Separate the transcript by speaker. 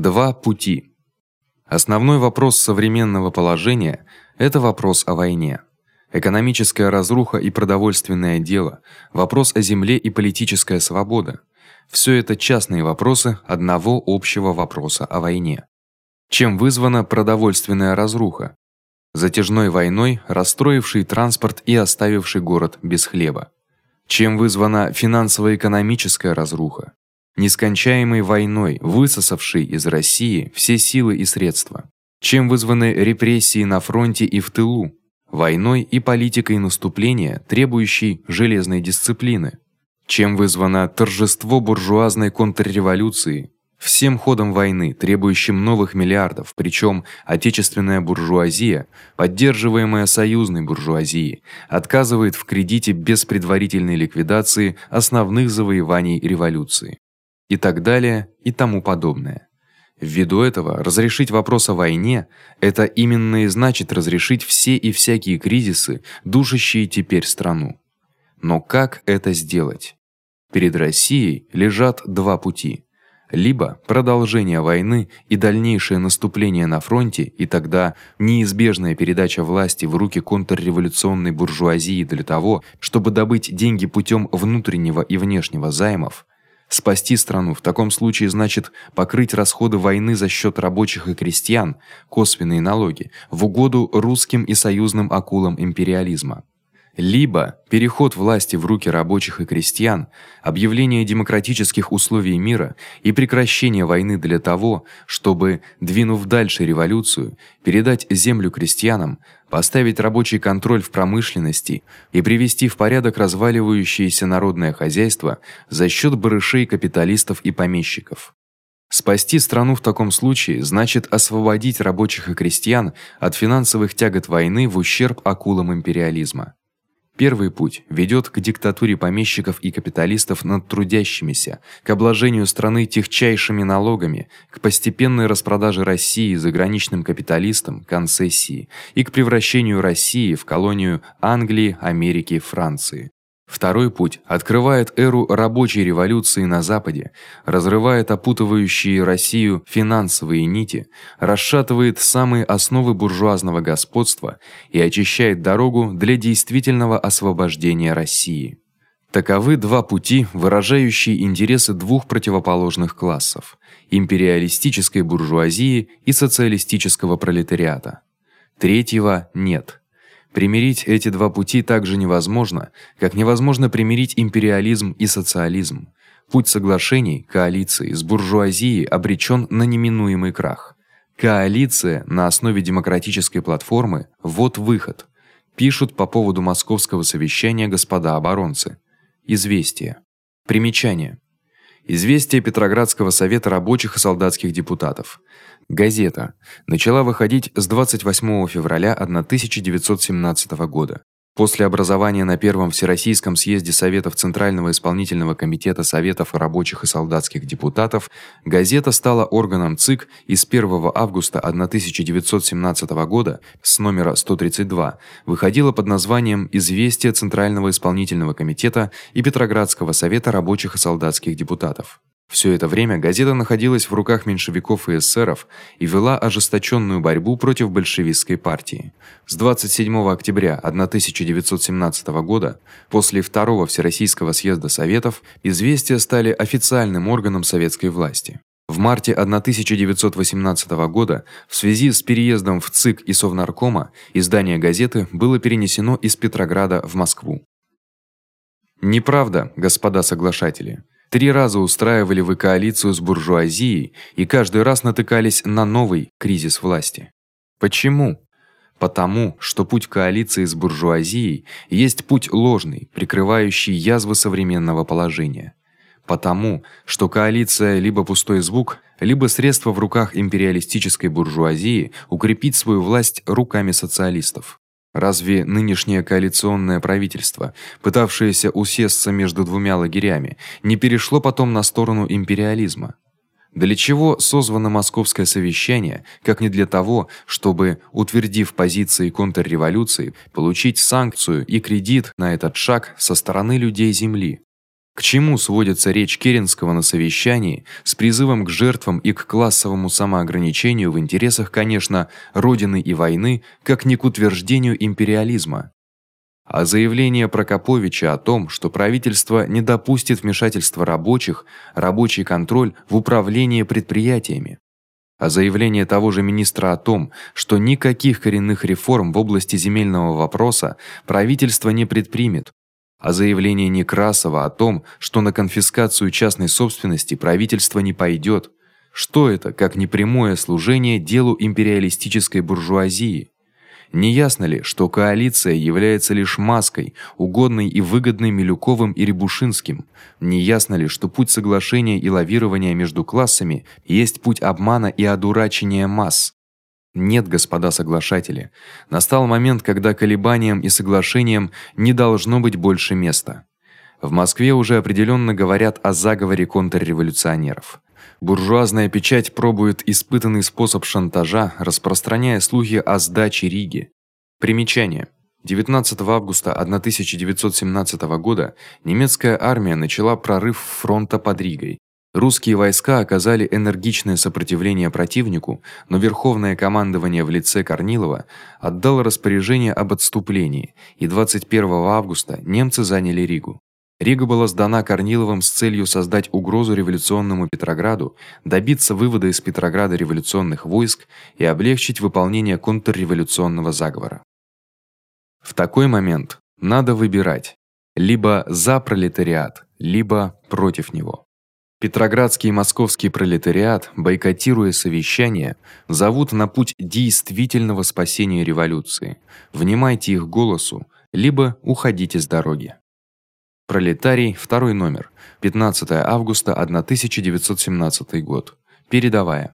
Speaker 1: Два пути. Основной вопрос современного положения это вопрос о войне. Экономическая разруха и продовольственное дело, вопрос о земле и политическая свобода всё это частные вопросы одного общего вопроса о войне. Чем вызвана продовольственная разруха? Затяжной войной, расстроившей транспорт и оставившей город без хлеба. Чем вызвана финансово-экономическая разруха? Нескончаемой войной, высосавшей из России все силы и средства. Чем вызваны репрессии на фронте и в тылу? Войной и политикой наступления, требующей железной дисциплины. Чем вызвано торжество буржуазной контрреволюции, всем ходом войны, требующим новых миллиардов, причём отечественная буржуазия, поддерживаемая союзной буржуазией, отказывает в кредите без предварительной ликвидации основных завоеваний революции. И так далее, и тому подобное. Ввиду этого разрешить вопрос о войне это именно и значит разрешить все и всякие кризисы, душащие теперь страну. Но как это сделать? Перед Россией лежат два пути: либо продолжение войны и дальнейшее наступление на фронте, и тогда неизбежная передача власти в руки контрреволюционной буржуазии для того, чтобы добыть деньги путём внутреннего и внешнего займов. Спасти страну. В таком случае значит покрыть расходы войны за счёт рабочих и крестьян, косвенные налоги, в угоду русским и союзным акулам империализма либо переход власти в руки рабочих и крестьян, объявление демократических условий мира и прекращение войны для того, чтобы, двинув дальше революцию, передать землю крестьянам, поставить рабочий контроль в промышленности и привести в порядок разваливающееся народное хозяйство за счёт барышей капиталистов и помещиков. Спасти страну в таком случае значит освободить рабочих и крестьян от финансовых тягот войны в ущерб акулам империализма. Первый путь ведёт к диктатуре помещиков и капиталистов над трудящимися, к обложению страны техчайшими налогами, к постепенной распродаже России заграничным капиталистам, концессии и к превращению России в колонию Англии, Америки, Франции. Второй путь открывает эру рабочей революции на западе, разрывает опутывающие Россию финансовые нити, расшатывает самые основы буржуазного господства и очищает дорогу для действительного освобождения России. Таковы два пути, выражающие интересы двух противоположных классов: империалистической буржуазии и социалистического пролетариата. Третьего нет. Примирить эти два пути также невозможно, как невозможно примирить империализм и социализм. Путь соглашений, коалиции с буржуазией обречён на неминуемый крах. Коалиция на основе демократической платформы вот выход. Пишут по поводу московского совещания господа оборонцы. Известие. Примечание. Известие Петроградского совета рабочих и солдатских депутатов. Газета начала выходить с 28 февраля 1917 года. После образования на первом всероссийском съезде Советов Центрального исполнительного комитета Советов рабочих и солдатских депутатов газета стала органом ЦИК и с 1 августа 1917 года с номера 132 выходила под названием Известие Центрального исполнительного комитета и Петроградского совета рабочих и солдатских депутатов. Всё это время газета находилась в руках меньшевиков и эсеров и вела ожесточённую борьбу против большевистской партии. С 27 октября 1917 года, после второго всероссийского съезда советов, известия стали официальным органом советской власти. В марте 1918 года, в связи с переездом в ЦИК и Совнаркома, издание газеты было перенесено из Петрограда в Москву. Неправда, господа соглашатели. Три раза устраивали вы коалицию с буржуазией и каждый раз натыкались на новый кризис власти. Почему? Потому, что путь коалиции с буржуазией есть путь ложный, прикрывающий язвы современного положения. Потому, что коалиция либо пустой звук, либо средство в руках империалистической буржуазии укрепить свою власть руками социалистов. Разве нынешнее коалиционное правительство, пытавшееся усесться между двумя лагерями, не перешло потом на сторону империализма? Для чего созвано московское совещание, как не для того, чтобы, утвердив позиции контрреволюции, получить санкцию и кредит на этот шаг со стороны людей земли? К чему сводится речь Керенского на совещании с призывом к жертвам и к классовому самоограничению в интересах, конечно, родины и войны, как не к утверждению империализма? А заявление Прокоповича о том, что правительство не допустит вмешательства рабочих, рабочий контроль в управление предприятиями. А заявление того же министра о том, что никаких коренных реформ в области земельного вопроса правительство не предпримет, а заявление Некрасова о том, что на конфискацию частной собственности правительство не пойдёт. Что это, как не прямое служение делу империалистической буржуазии? Не ясно ли, что коалиция является лишь маской, угодной и выгодной Милюковым и Рябушинским? Не ясно ли, что путь соглашения и лавирования между классами есть путь обмана и одурачения масс? Нет, господа соглашатели. Настал момент, когда колебаниям и соглашениям не должно быть больше места. В Москве уже определённо говорят о заговоре контрреволюционеров. Буржуазная печать пробует испытанный способ шантажа, распространяя слухи о сдаче Риги. Примечание: 19 августа 1917 года немецкая армия начала прорыв фронта под Ригой. Русские войска оказали энергичное сопротивление противнику, но верховное командование в лице Корнилова отдало распоряжение об отступлении, и 21 августа немцы заняли Ригу. Рига была сдана Корниловым с целью создать угрозу революционному Петрограду, добиться вывода из Петрограда революционных войск и облегчить выполнение контрреволюционного заговора. В такой момент надо выбирать: либо за пролетариат, либо против него. Петроградский и московский пролетариат, бойкотируя совещание, зовут на путь действительного спасения революции. Внимайте их голосу, либо уходите с дороги. Пролетарий, второй номер. 15 августа 1917 год. Передавая